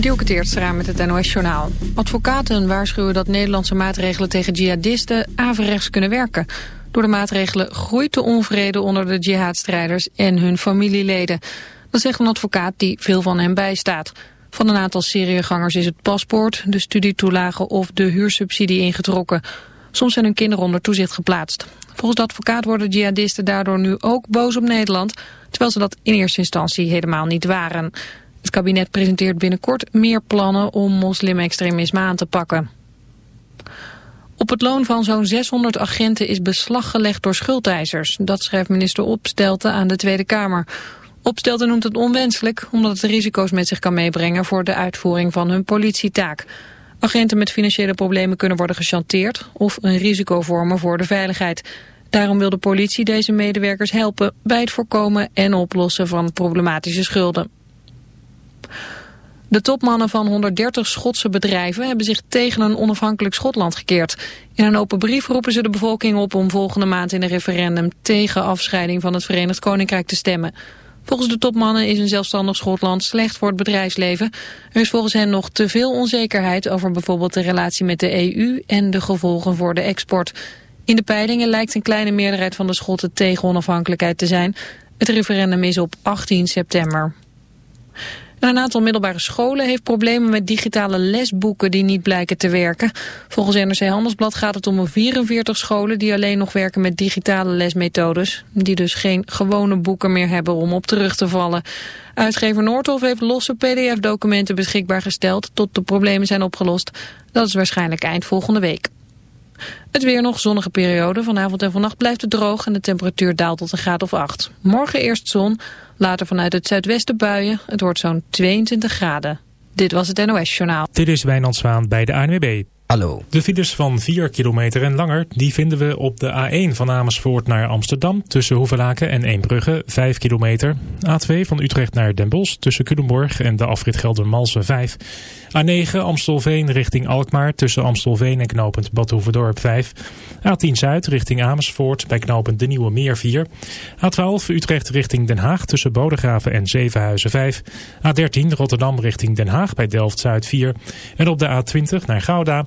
Dielke Teertstra met het NOS-journaal. Advocaten waarschuwen dat Nederlandse maatregelen tegen jihadisten averechts kunnen werken. Door de maatregelen groeit de onvrede onder de jihadstrijders en hun familieleden. Dat zegt een advocaat die veel van hen bijstaat. Van een aantal Syriëgangers is het paspoort, de studietoelage of de huursubsidie ingetrokken. Soms zijn hun kinderen onder toezicht geplaatst. Volgens de advocaat worden jihadisten daardoor nu ook boos op Nederland... terwijl ze dat in eerste instantie helemaal niet waren. Het kabinet presenteert binnenkort meer plannen om moslimextremisme aan te pakken. Op het loon van zo'n 600 agenten is beslag gelegd door schuldeisers. Dat schrijft minister Opstelten aan de Tweede Kamer. Opstelten noemt het onwenselijk omdat het risico's met zich kan meebrengen voor de uitvoering van hun politietaak. Agenten met financiële problemen kunnen worden gechanteerd of een risico vormen voor de veiligheid. Daarom wil de politie deze medewerkers helpen bij het voorkomen en oplossen van problematische schulden. De topmannen van 130 Schotse bedrijven hebben zich tegen een onafhankelijk Schotland gekeerd. In een open brief roepen ze de bevolking op om volgende maand in een referendum tegen afscheiding van het Verenigd Koninkrijk te stemmen. Volgens de topmannen is een zelfstandig Schotland slecht voor het bedrijfsleven. Er is volgens hen nog te veel onzekerheid over bijvoorbeeld de relatie met de EU en de gevolgen voor de export. In de peilingen lijkt een kleine meerderheid van de Schotten tegen onafhankelijkheid te zijn. Het referendum is op 18 september een aantal middelbare scholen heeft problemen met digitale lesboeken die niet blijken te werken. Volgens NRC Handelsblad gaat het om 44 scholen die alleen nog werken met digitale lesmethodes. Die dus geen gewone boeken meer hebben om op terug te vallen. Uitgever Noordhof heeft losse pdf-documenten beschikbaar gesteld tot de problemen zijn opgelost. Dat is waarschijnlijk eind volgende week. Het weer nog zonnige periode. Vanavond en vannacht blijft het droog en de temperatuur daalt tot een graad of 8. Morgen eerst zon, later vanuit het zuidwesten buien. Het wordt zo'n 22 graden. Dit was het NOS Journaal. Dit is Wijnand Zwaan bij de ANWB. Hallo. De files van 4 kilometer en langer, die vinden we op de A1 van Amersfoort naar Amsterdam tussen Hoevelaken en Eembrugge 5 kilometer. A2 van Utrecht naar Den Bosch tussen Culemborg en de afrit Geldermalsen 5. A9 Amstelveen richting Alkmaar tussen Amstelveen en knooppunt Badhoevedorp 5. A10 Zuid richting Amersfoort bij knooppunt De Nieuwe Meer 4. A12 Utrecht richting Den Haag tussen Bodegraven en Zevenhuizen 5. A13 Rotterdam richting Den Haag bij Delft Zuid 4. En op de A20 naar Gouda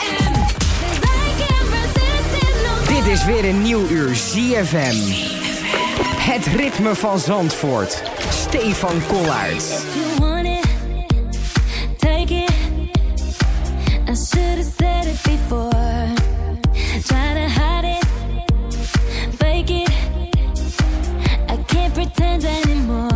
Is weer een nieuw uur ZFM. Het ritme van Zandvoort. Stefan Kollaert. you want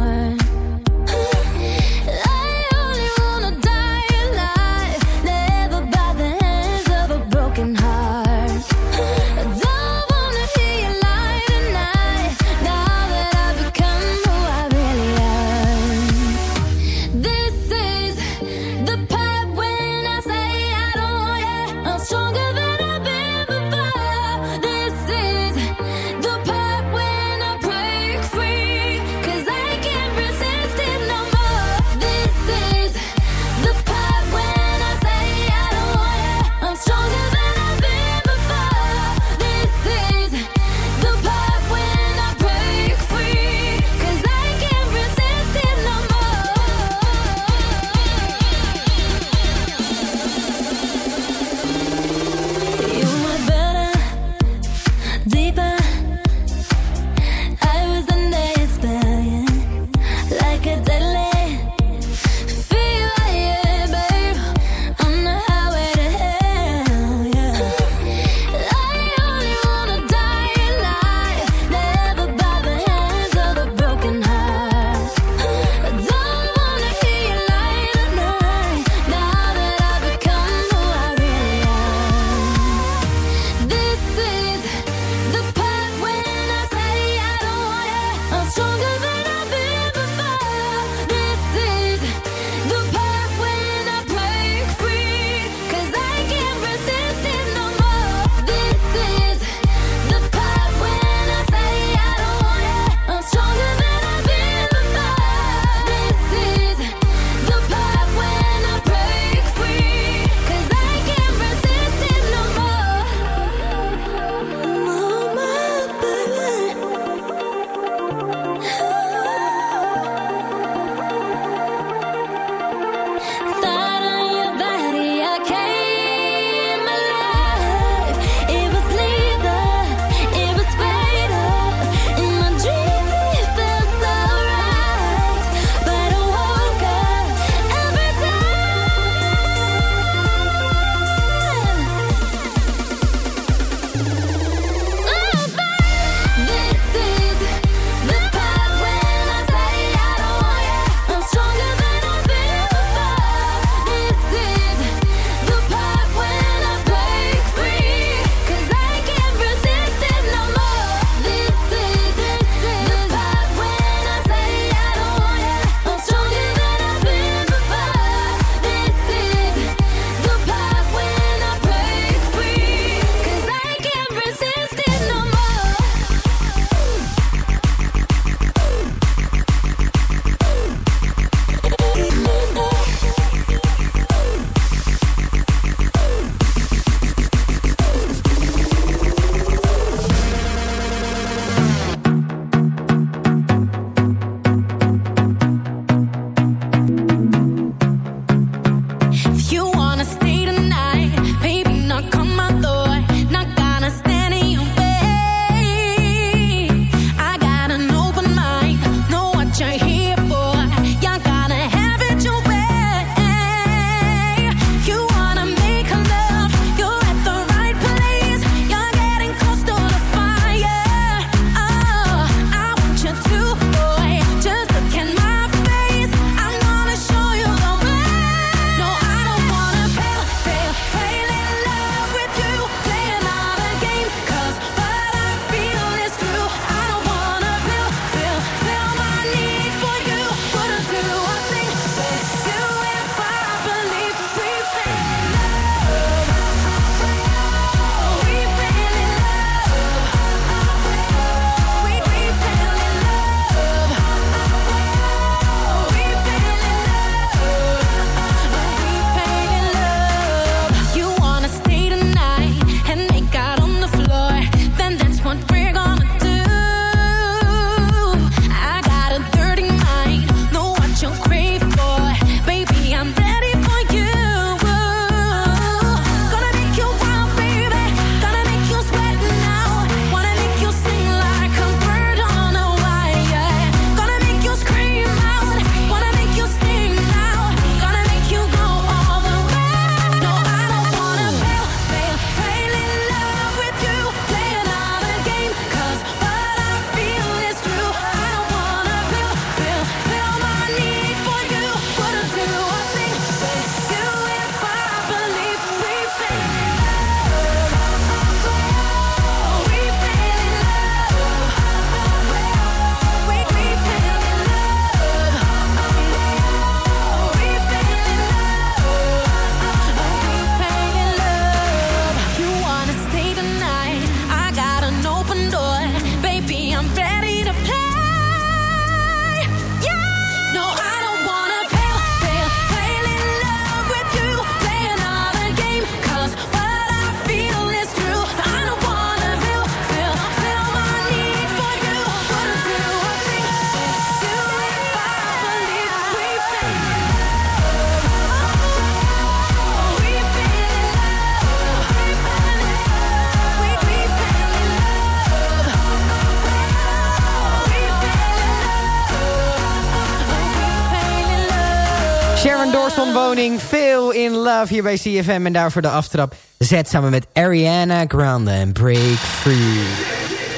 in Love hier bij CFM. En daarvoor de aftrap Z samen met Ariana Grande en Break Free.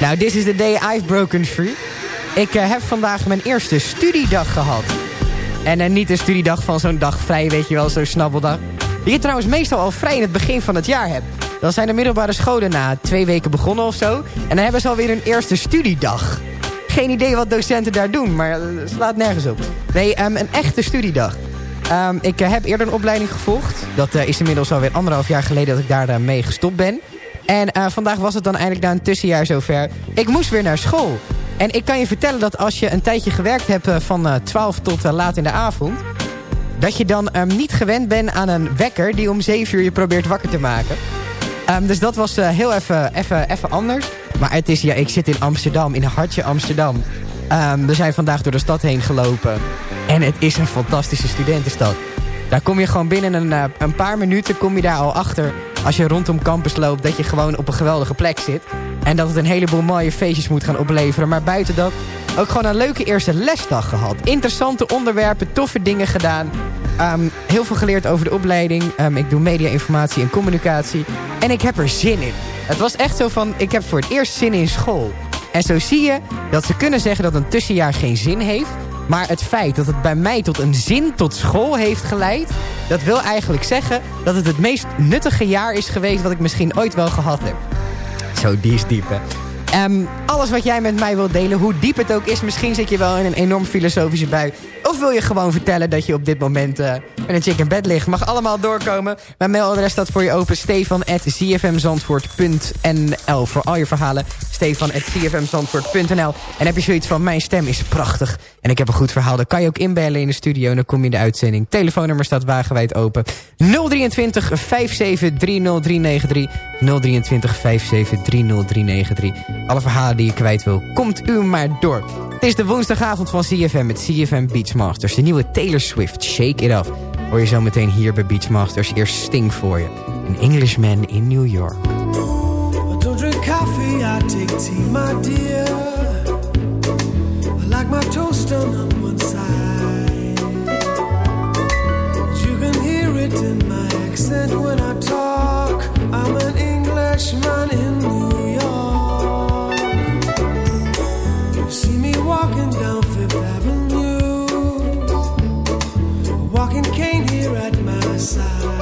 Nou, this is the day I've broken free. Ik uh, heb vandaag mijn eerste studiedag gehad. En uh, niet een studiedag van zo'n dag vrij, weet je wel, zo'n snabbeldag. Die je trouwens meestal al vrij in het begin van het jaar hebt. Dan zijn de middelbare scholen na twee weken begonnen of zo. En dan hebben ze alweer hun eerste studiedag. Geen idee wat docenten daar doen, maar het slaat nergens op. Nee, um, een echte studiedag. Um, ik uh, heb eerder een opleiding gevolgd. Dat uh, is inmiddels alweer anderhalf jaar geleden dat ik daar uh, mee gestopt ben. En vandaag was het dan eindelijk na een tussenjaar zover. Ik moest weer naar school. En ik kan je vertellen dat als je een tijdje gewerkt hebt van 12 tot laat in de avond... dat je dan um, niet gewend bent aan een wekker die om 7 uur je probeert wakker te maken. Um, dus dat was heel even anders. Maar het is, ja, ik zit in Amsterdam, in hartje Amsterdam. Um, we zijn vandaag door de stad heen gelopen. En het is een fantastische studentenstad. Daar kom je gewoon binnen een, uh, een paar minuten kom je daar al achter... als je rondom campus loopt, dat je gewoon op een geweldige plek zit. En dat het een heleboel mooie feestjes moet gaan opleveren. Maar buiten dat ook gewoon een leuke eerste lesdag gehad. Interessante onderwerpen, toffe dingen gedaan. Um, heel veel geleerd over de opleiding. Um, ik doe media, informatie en communicatie. En ik heb er zin in. Het was echt zo van, ik heb voor het eerst zin in school. En zo zie je dat ze kunnen zeggen dat een tussenjaar geen zin heeft... Maar het feit dat het bij mij tot een zin tot school heeft geleid... dat wil eigenlijk zeggen dat het het meest nuttige jaar is geweest... wat ik misschien ooit wel gehad heb. Zo, die is diep, hè. Um, alles wat jij met mij wilt delen, hoe diep het ook is... misschien zit je wel in een enorm filosofische bui... of wil je gewoon vertellen dat je op dit moment uh, met een chick in bed ligt... mag allemaal doorkomen. Mijn mailadres staat voor je open... stefan.zfmzandvoort.nl Voor al je verhalen, stefan.zfmzandvoort.nl En heb je zoiets van, mijn stem is prachtig... en ik heb een goed verhaal, dan kan je ook inbellen in de studio... en dan kom je in de uitzending. Telefoonnummer staat wagenwijd open. 023 57 30393 023 57 30393 alle verhalen die je kwijt wil, komt u maar door. Het is de woensdagavond van CFM met CFM Beachmasters. De nieuwe Taylor Swift, Shake It Off. Hoor je zo meteen hier bij Beachmasters. Eerst Sting voor je. An Englishman in New York. I don't drink coffee, I take tea, my dear. I like my toast on one side. You can hear it in my accent when I talk. I'm an Englishman in New York. Side.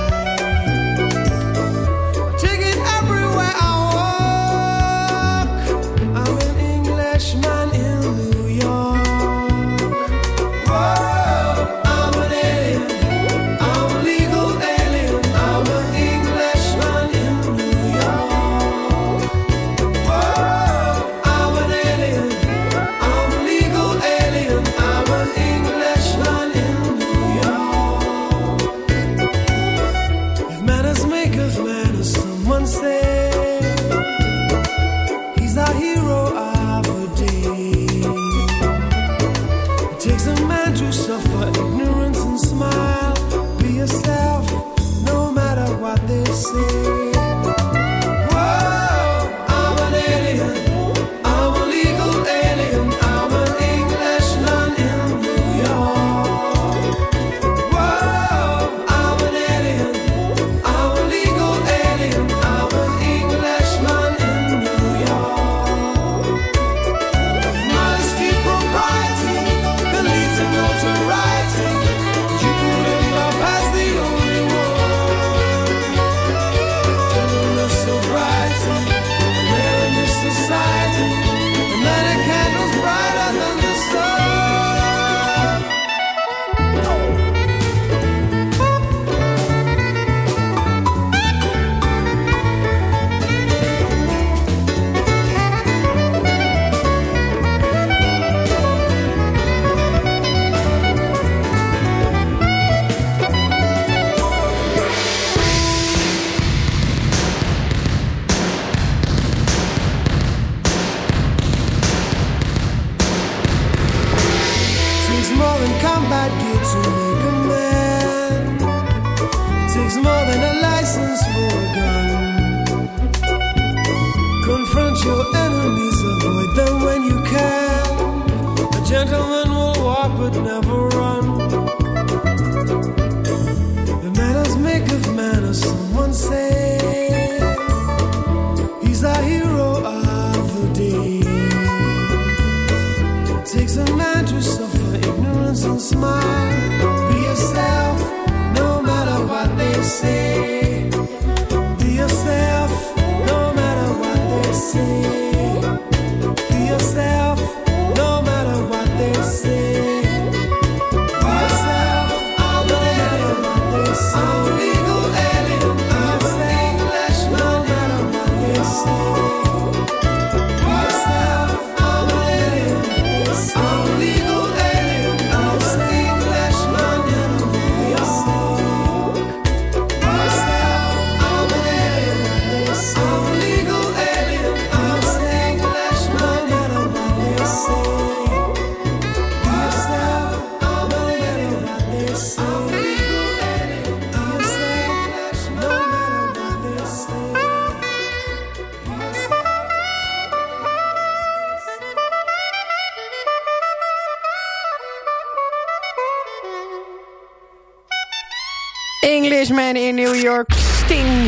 forever.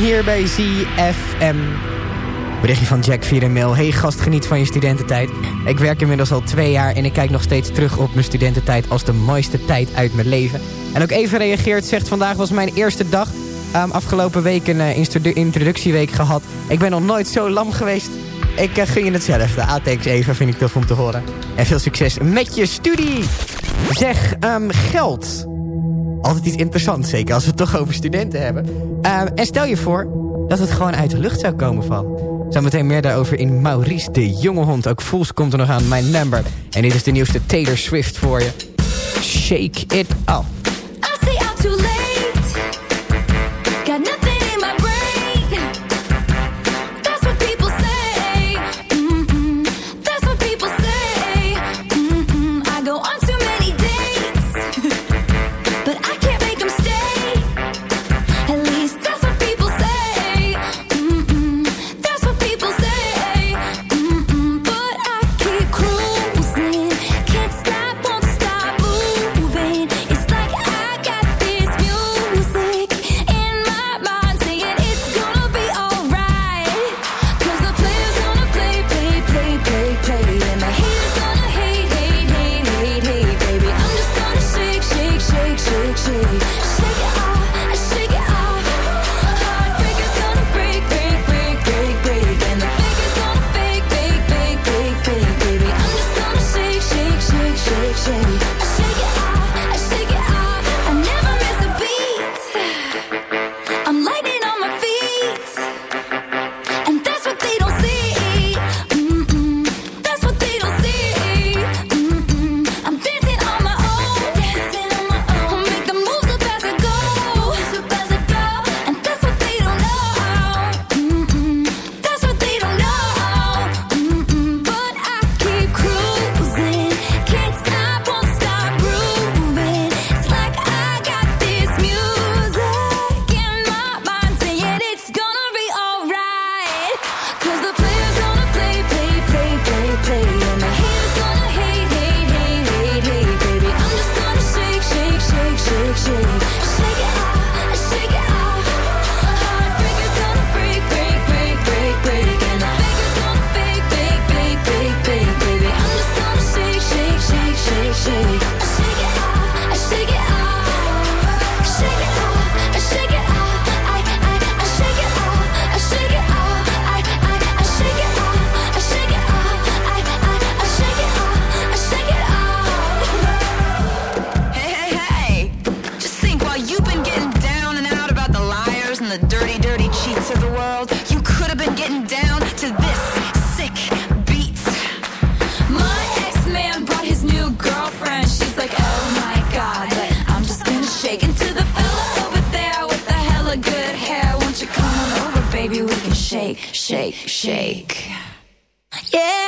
Hier bij ZFM. Berichtje van Jack mail. Hey gast, geniet van je studententijd. Ik werk inmiddels al twee jaar en ik kijk nog steeds terug op mijn studententijd... als de mooiste tijd uit mijn leven. En ook even reageert, zegt vandaag was mijn eerste dag. Um, afgelopen week een uh, introductieweek gehad. Ik ben nog nooit zo lam geweest. Ik uh, gun je hetzelfde. ATX even vind ik tof om te horen. En veel succes met je studie. Zeg, um, geld. Altijd iets interessants, zeker als we het toch over studenten hebben. Um, en stel je voor dat het gewoon uit de lucht zou komen vallen. Zometeen meer daarover in Maurice de Jonge Hond. Ook Fools komt er nog aan, mijn number. En dit is de nieuwste Taylor Swift voor je. Shake it up. Yeah.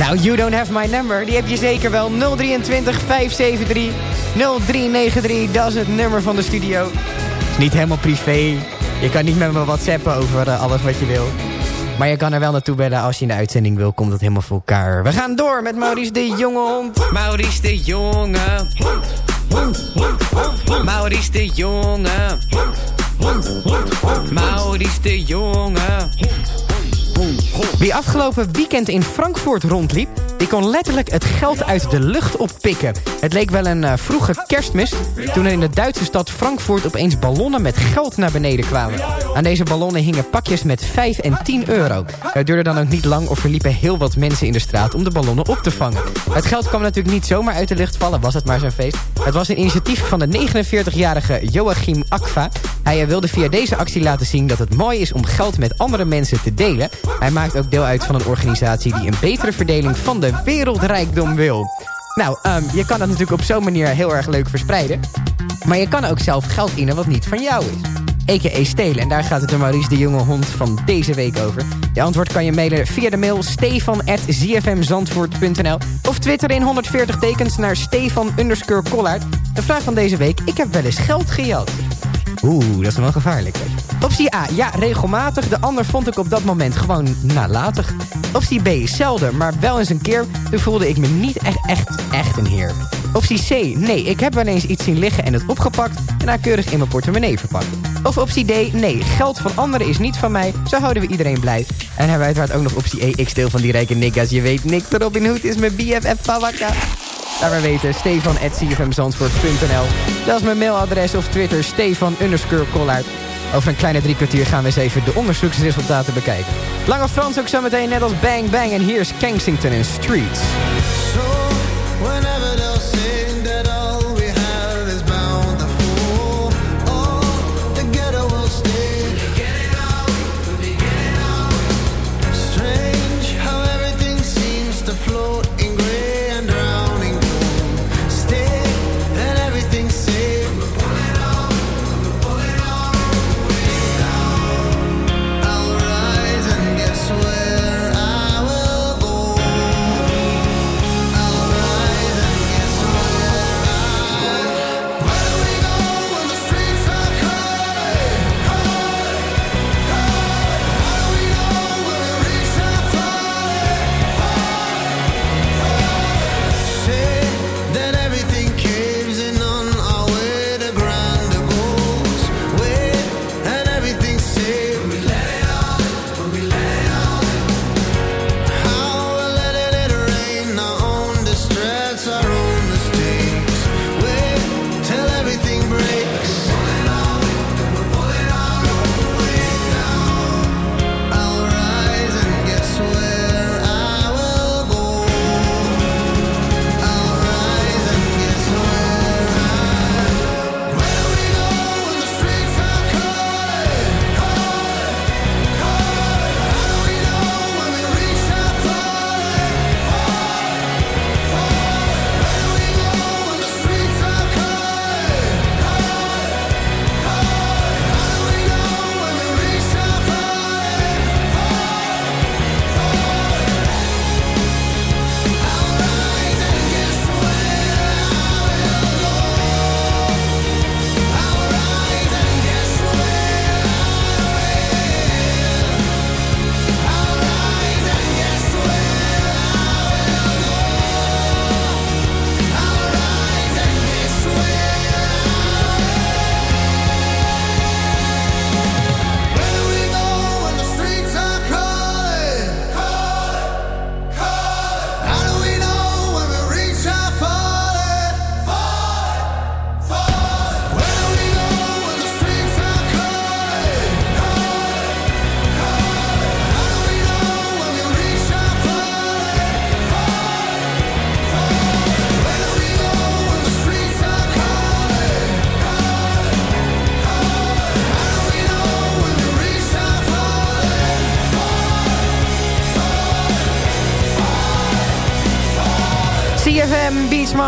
Nou, You Don't Have My Number, die heb je zeker wel. 023 573 0393, dat is het nummer van de studio. is niet helemaal privé. Je kan niet met me whatsappen over uh, alles wat je wil. Maar je kan er wel naartoe bellen als je in de uitzending wil. Komt dat helemaal voor elkaar. We gaan door met Maurice de Jonge Hond. Maurice de Jonge. Maurice de Jonge. Maurice de Jonge. Wie afgelopen weekend in Frankfurt rondliep... die kon letterlijk het geld uit de lucht oppikken. Het leek wel een uh, vroege kerstmis... toen er in de Duitse stad Frankfurt opeens ballonnen met geld naar beneden kwamen. Aan deze ballonnen hingen pakjes met 5 en 10 euro. Het duurde dan ook niet lang of er liepen heel wat mensen in de straat... om de ballonnen op te vangen. Het geld kwam natuurlijk niet zomaar uit de lucht vallen, was het maar zo'n feest. Het was een initiatief van de 49-jarige Joachim Akva. Hij wilde via deze actie laten zien dat het mooi is om geld met andere mensen te delen... Hij maakt ook deel uit van een organisatie die een betere verdeling van de wereldrijkdom wil. Nou, um, je kan dat natuurlijk op zo'n manier heel erg leuk verspreiden. Maar je kan ook zelf geld innen wat niet van jou is. A.k.a. stelen. En daar gaat het de Maurice de Jonge Hond van deze week over. Je antwoord kan je mailen via de mail stefan.zfmzandvoort.nl of twitter in 140 tekens naar stefan underscore Collard. De vraag van deze week, ik heb wel eens geld gejat. Oeh, dat is wel gevaarlijk. Optie A, ja, regelmatig. De ander vond ik op dat moment gewoon nalatig. Optie B, zelden, maar wel eens een keer. Toen voelde ik me niet echt, echt, echt een heer. Optie C, nee, ik heb wel eens iets zien liggen en het opgepakt... en daar keurig in mijn portemonnee verpakt. Of optie D, nee, geld van anderen is niet van mij. Zo houden we iedereen blij. En hebben we uiteraard ook nog optie E, ik steel van die rijke niggas. Je weet, Nick de Robin Hood is mijn BFF Pawaka. Laat maar weten, stefan.cfmzandvoort.nl. Dat is mijn mailadres of Twitter, stefan underscore. Over een kleine drie kwartier gaan we eens even de onderzoeksresultaten bekijken. Lange Frans ook zo meteen net als Bang Bang. En hier is Kensington in Streets.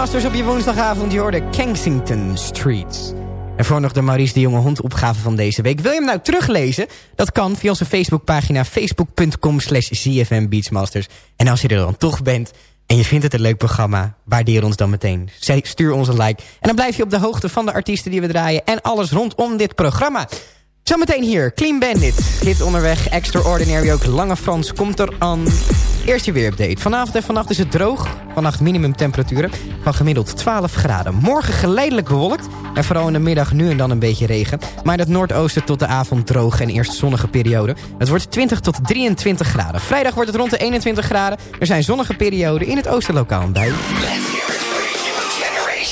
Beachmasters op je woensdagavond. Je hoorde Kensington Streets. En voor nog de Maurice de Jonge Hond opgave van deze week. Wil je hem nou teruglezen? Dat kan via onze Facebookpagina facebook.com slash ZFM Beachmasters. En als je er dan toch bent en je vindt het een leuk programma, waardeer ons dan meteen. Stuur ons een like. En dan blijf je op de hoogte van de artiesten die we draaien en alles rondom dit programma. Zometeen hier, Clean Bandit. Hit onderweg, Extraordinary ook. Lange Frans komt er aan. Eerst je weerupdate. Vanavond en vannacht is het droog. Vannacht minimumtemperaturen van gemiddeld 12 graden. Morgen geleidelijk bewolkt. En vooral in de middag nu en dan een beetje regen. Maar in het noordoosten tot de avond droog en eerst zonnige periode. Het wordt 20 tot 23 graden. Vrijdag wordt het rond de 21 graden. Er zijn zonnige perioden in het oosterlokaal bij.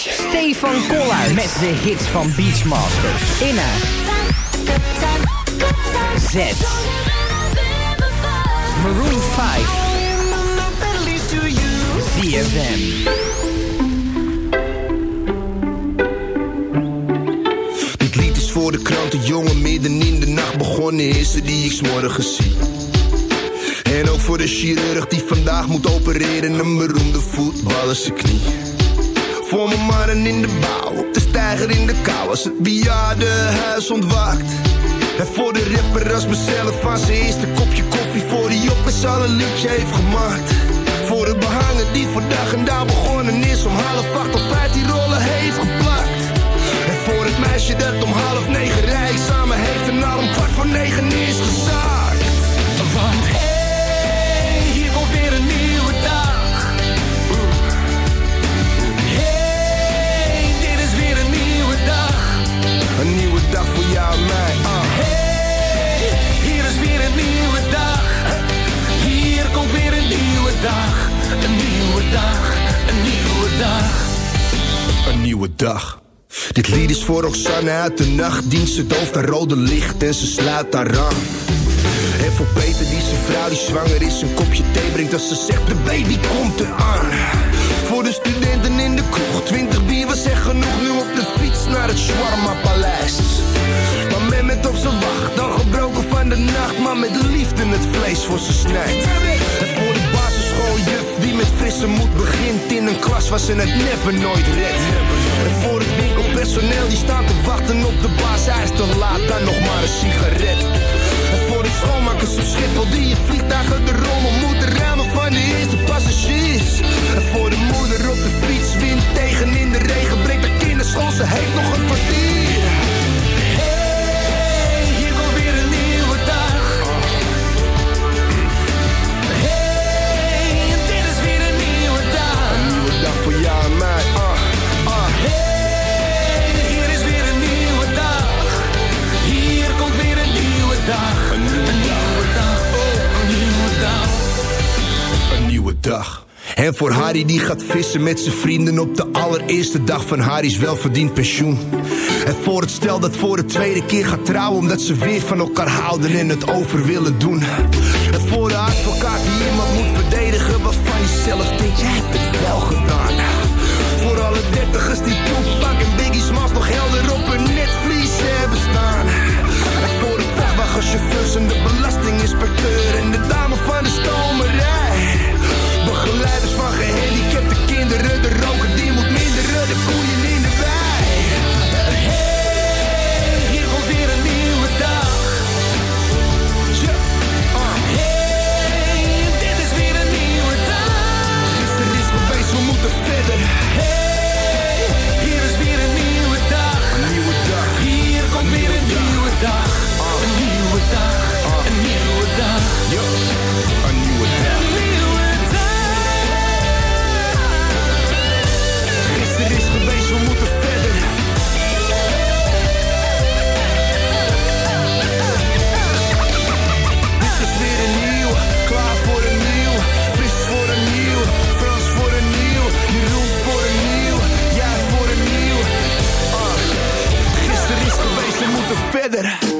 Stefan Koller met de hits van Beachmasters. Inna. Z. Maroon 5. ZFM. Dit lied is voor de kranten, jongen, midden in de nacht begonnen is er die ik 's morgens zie. En ook voor de chirurg die vandaag moet opereren, een beroemde voetballer knie. Voor mijn mannen in de bouw, op de steiger in de kou, als het bejaardenhuis ontwaakt. En voor de rapper als mezelf aan zijn eerste kopje koffie, voor die op met al een liedje heeft gemaakt. Voor de behanger die dag en dag begonnen is, om half acht of vijf die rollen heeft geplakt. En voor het meisje dat om half negen rij samen heeft en al om kwart voor negen is gezaakt. Want weer een nieuwe dag. Een nieuwe dag, een nieuwe dag. Een nieuwe dag. Dit lied is voor Roxanne uit de nachtdienst. Ze dooft haar rode licht en ze sluit haar aan. En voor Peter die zijn vrouw die zwanger is een kopje thee brengt als ze zegt de baby komt eraan. Voor de studenten in de kroeg, 20 bier was echt genoeg. Nu op de fiets naar het Shawarma Paleis. Maar men met op zijn wacht, dan gebroken van de nacht. Maar met liefde het vlees voor ze snijdt. En voor de basisschooljuf die met frisse moed begint in een klas waar ze het never nooit redt. En voor het winkelpersoneel die staat te wachten op de baas. Hij is te laat, dan nog maar een sigaret. En voor de schoonmakers op Schiphol die je vliegtuigen de rommel Harry die gaat vissen met zijn vrienden op de allereerste dag van Harry's welverdiend pensioen. En voor het stel dat voor de tweede keer gaat trouwen omdat ze weer van elkaar houden en het over willen doen. En voor de advocaat die iemand moet verdedigen waarvan je zelf denkt, jij hebt het wel gedaan. Voor alle dertigers die Tupac en Biggie Smalls nog helder op hun netvlies hebben staan. En voor de vrachtwagenchauffeurs en de belastinginspecteur en de dame van de stomerij. We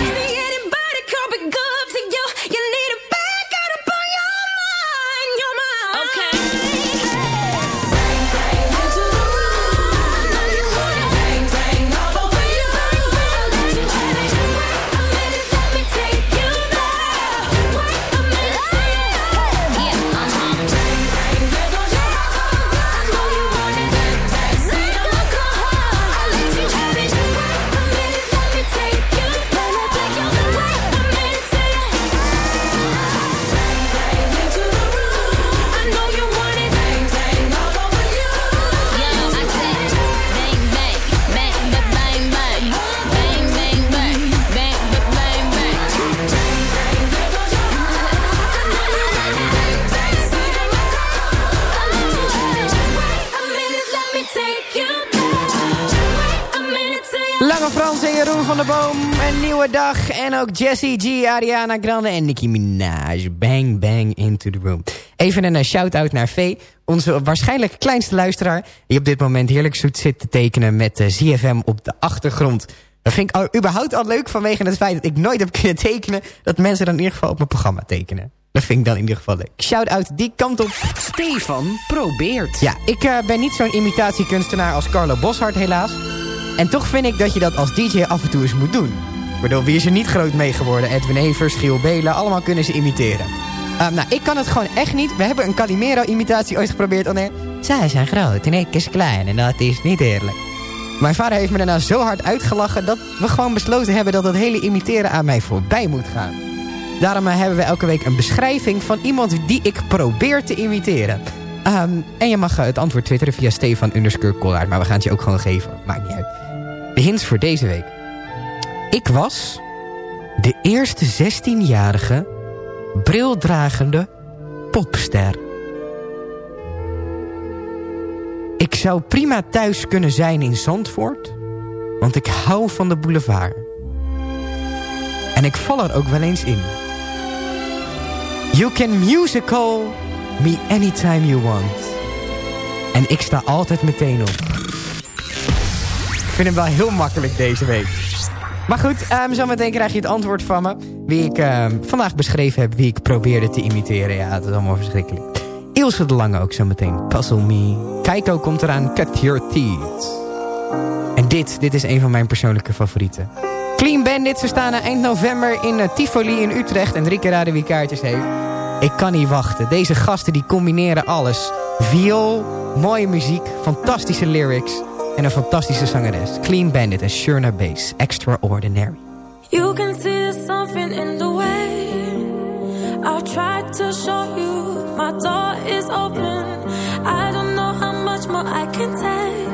Jeroen van der Boom. Een nieuwe dag. En ook Jessie G, Ariana Grande en Nicki Minaj. Bang, bang into the room. Even een eh, shout-out naar Vee. Onze waarschijnlijk kleinste luisteraar. Die op dit moment heerlijk zoet zit te tekenen met uh, ZFM op de achtergrond. Dat vind ik al, überhaupt al leuk vanwege het feit dat ik nooit heb kunnen tekenen. Dat mensen dan in ieder geval op mijn programma tekenen. Dat vind ik dan in ieder geval leuk. Shout-out die kant op. Stefan probeert. Ja, ik eh, ben niet zo'n imitatiekunstenaar als Carlo Boshart helaas. En toch vind ik dat je dat als DJ af en toe eens moet doen. Waardoor wie is er niet groot mee geworden? Edwin Evers, Giel Belen, allemaal kunnen ze imiteren. Ehm, nou, ik kan het gewoon echt niet. We hebben een Calimero-imitatie ooit geprobeerd. Oh nee, zij zijn groot en ik is klein en dat is niet eerlijk. Mijn vader heeft me daarna zo hard uitgelachen... dat we gewoon besloten hebben dat het hele imiteren aan mij voorbij moet gaan. Daarom hebben we elke week een beschrijving van iemand die ik probeer te imiteren. Ehm, en je mag eh, het antwoord twitteren via Stefan underscore. Maar we gaan het je ook gewoon geven. Maakt niet uit. De hints voor deze week. Ik was de eerste 16-jarige brildragende popster. Ik zou prima thuis kunnen zijn in Zandvoort. Want ik hou van de boulevard. En ik val er ook wel eens in. You can musical me anytime you want. En ik sta altijd meteen op. Vind hem wel heel makkelijk deze week. Maar goed, um, zometeen krijg je het antwoord van me. Wie ik um, vandaag beschreven heb, wie ik probeerde te imiteren. Ja, het is allemaal verschrikkelijk. Ilse de Lange ook zometeen. Puzzle Me. Keiko komt eraan. Cut Your Teeth. En dit, dit is een van mijn persoonlijke favorieten. Clean Bandit, ze staan eind november in uh, Tivoli in Utrecht. En drie keer raden wie kaartjes heeft. Ik kan niet wachten. Deze gasten die combineren alles. Viool, mooie muziek, fantastische lyrics... en een fantastische zangeres. Clean Bandit en Shurna Bass. Extraordinary. You can see something in the way I've tried to show you My door is open I don't know how much more I can take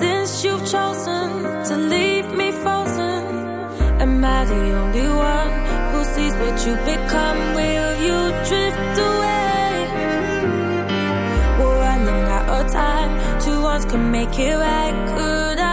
Since you've chosen to leave me frozen Am I the only one who sees what you become? Will you drift away? once could make it right. Could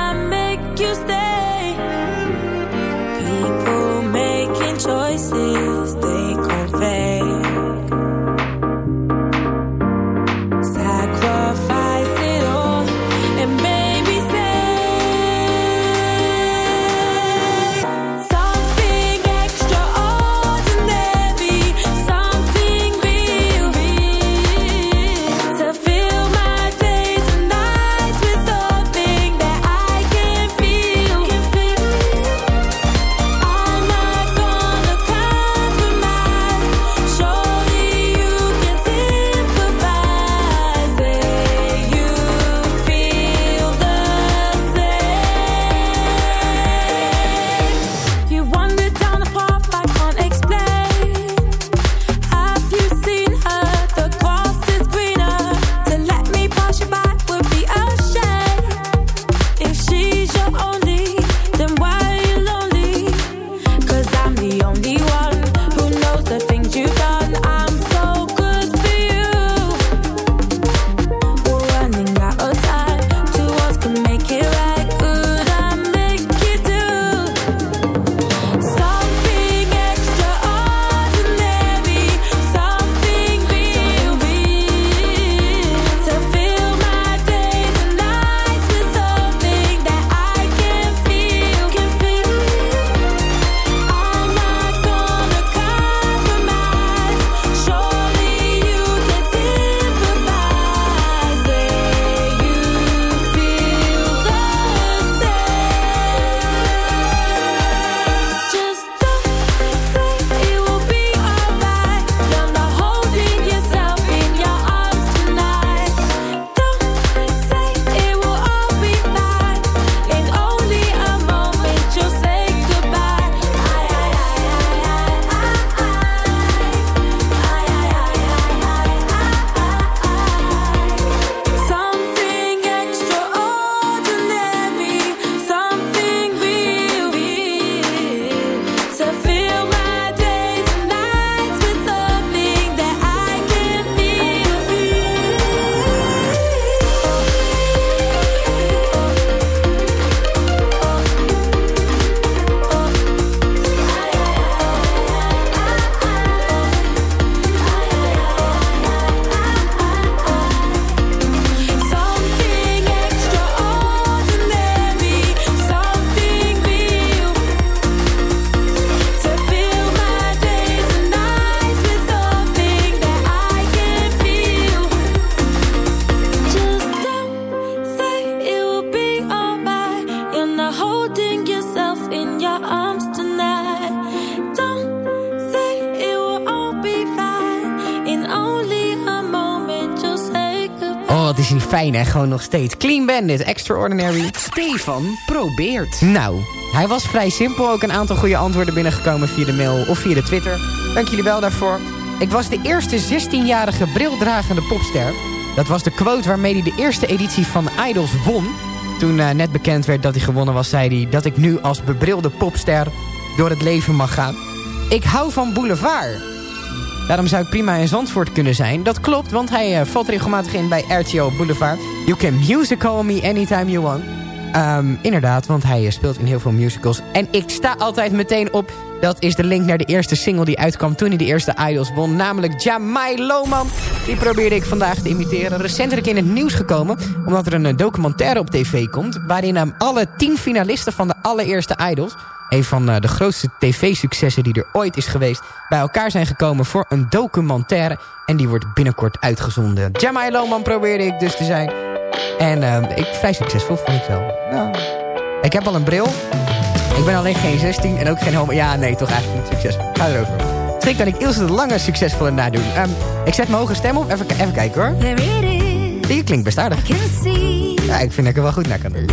hè? Gewoon nog steeds. Clean Bandit, Extraordinary. Stefan probeert. Nou, hij was vrij simpel. Ook een aantal goede antwoorden binnengekomen via de mail of via de Twitter. Dank jullie wel daarvoor. Ik was de eerste 16-jarige brildragende popster. Dat was de quote waarmee hij de eerste editie van Idols won. Toen eh, net bekend werd dat hij gewonnen was, zei hij... dat ik nu als bebrilde popster door het leven mag gaan. Ik hou van boulevard. Daarom zou ik prima in Zandvoort kunnen zijn. Dat klopt, want hij eh, valt regelmatig in bij RTO Boulevard. You can musical me anytime you want. Ehm, inderdaad, want hij eh, speelt in heel veel musicals. En ik sta altijd meteen op. Dat is de link naar de eerste single die uitkwam toen hij de eerste Idols won. Namelijk Jamai Loman. Die probeerde ik vandaag te imiteren. Recentelijk in het nieuws gekomen. Omdat er een eh, documentaire op tv komt. Waarin um, alle tien finalisten van de allereerste Idols een van uh, de grootste tv-successen die er ooit is geweest... bij elkaar zijn gekomen voor een documentaire. En die wordt binnenkort uitgezonden. Jamai Loman probeerde ik dus te zijn. En uh, ik vrij succesvol, vond ik. Ja. Ik heb al een bril. Ik ben alleen geen 16 en ook geen homo. Ja, nee, toch eigenlijk niet succesvol. Ga erover. Schrik dat ik Ilse de Lange succesvolle nadoen. Um, ik zet mijn hoge stem op. Even, even kijken hoor. Die klinkt best aardig. Ja, ik vind dat ik er wel goed naar kan doen.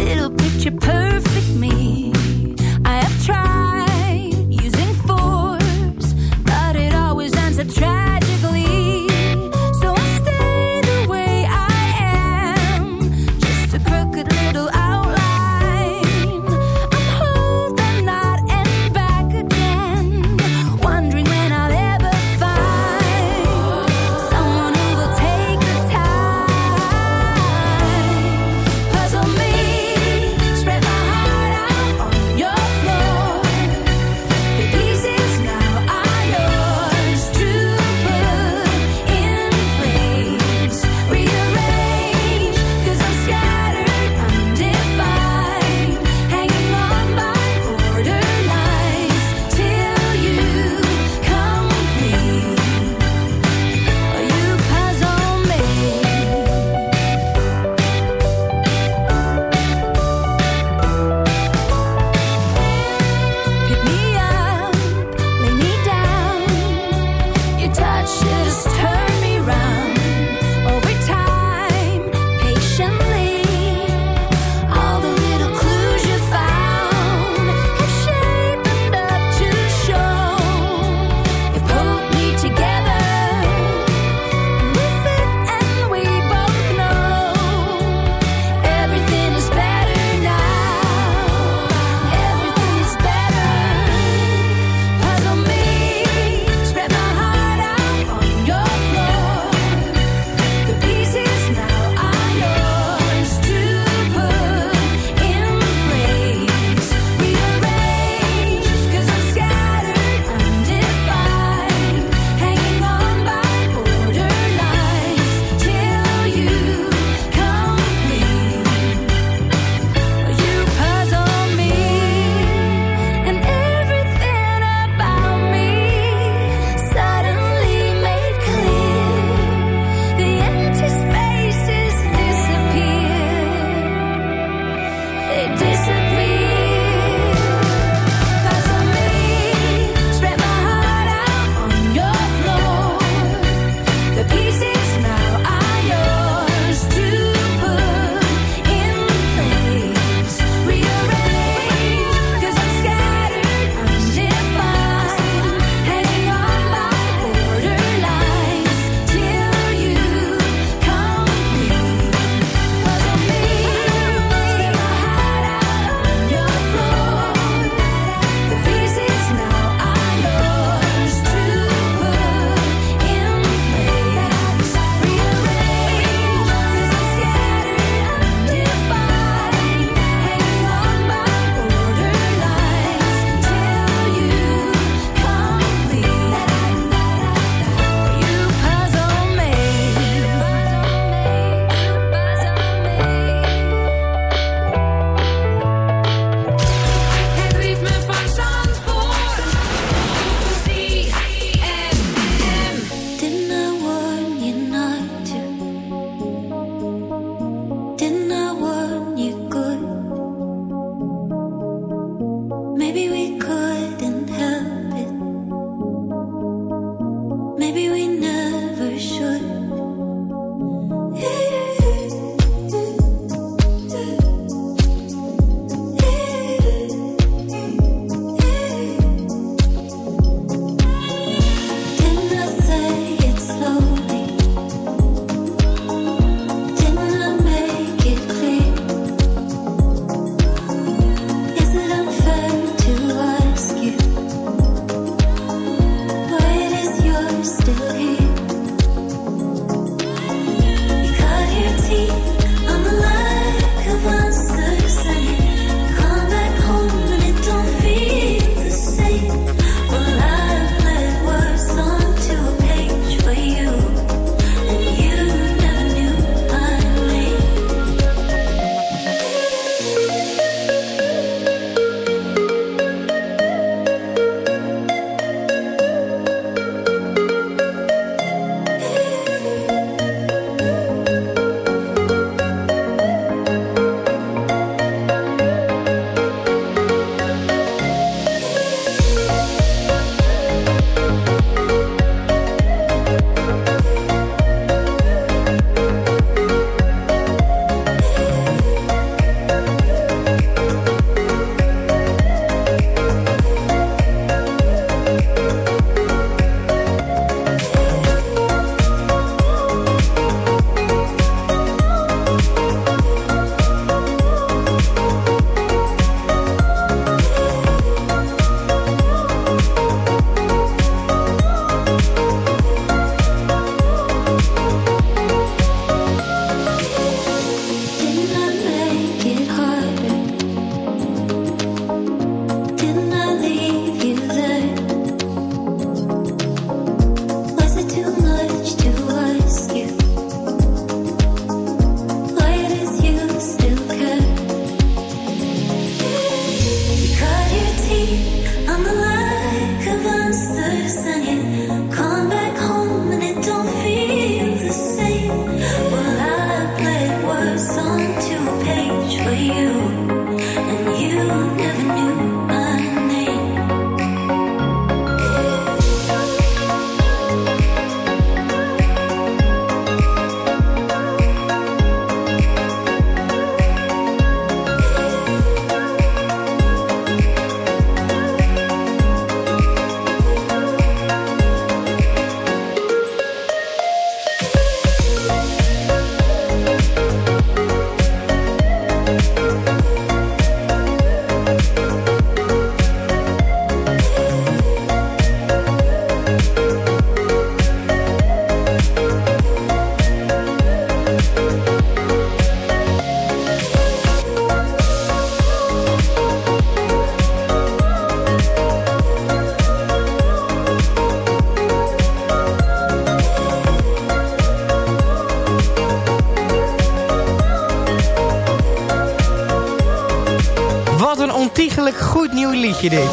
Liedje dit.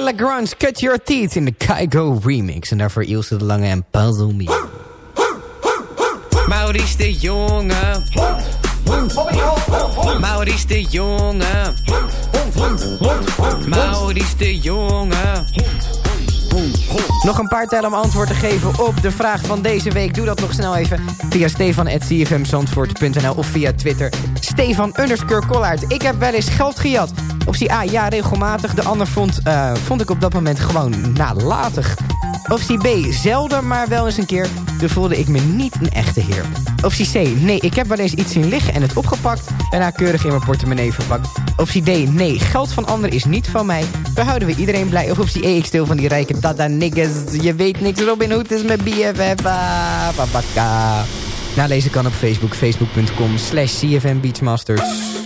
Lagrange, Cut Your Teeth in de Kygo remix. En daarvoor Ilse de Lange en Puzzle Me. Maurice de Jonge. Maurice de Jonge. Maurice de Jonge. Nog een paar tellen om antwoord te geven op de vraag van deze week. Doe dat nog snel even via stefan.cfmzandvoort.nl of via Twitter. Stefan underscore. Ik heb wel eens geld gejat. Optie A, ja regelmatig. De ander vond, eh, vond ik op dat moment gewoon nalatig. Optie B, zelden, maar wel eens een keer. Toen voelde ik me niet een echte heer. Optie C, nee, ik heb wel eens iets zien liggen en het opgepakt. Daarna keurig in mijn portemonnee verpakt. Optie D, nee, geld van anderen is niet van mij. Daar houden we iedereen blij. Of optie E, ik stil van die rijke dada niggas. Je weet niks, Robin Hood is mijn BFF. Ah, babaka. Nalezen kan op Facebook, facebook.com slash CFM Beachmasters.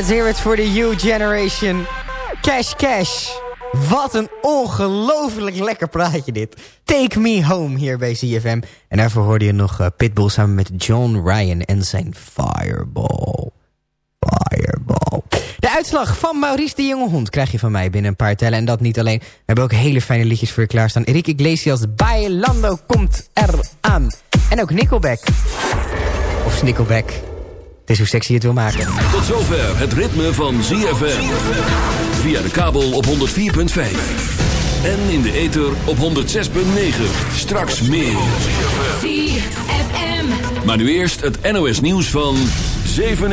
Let's hear it for the U Generation. Cash Cash. Wat een ongelooflijk lekker plaatje dit. Take Me Home hier bij CFM. En daarvoor hoorde je nog eh, Pitbull samen met John Ryan en zijn Fireball. Fireball. De uitslag van Maurice de Jonge Hond krijg je van mij binnen een paar tellen. En dat niet alleen. We hebben ook hele fijne liedjes voor je klaarstaan. Enrique Iglesias, Bailando komt eraan. En ook Nickelback. Of Snickelback. Het is hoe sexy je het wil maken. Tot zover het ritme van ZFM. Via de kabel op 104.5. En in de ether op 106.9. Straks meer. Maar nu eerst het NOS nieuws van 7 uur.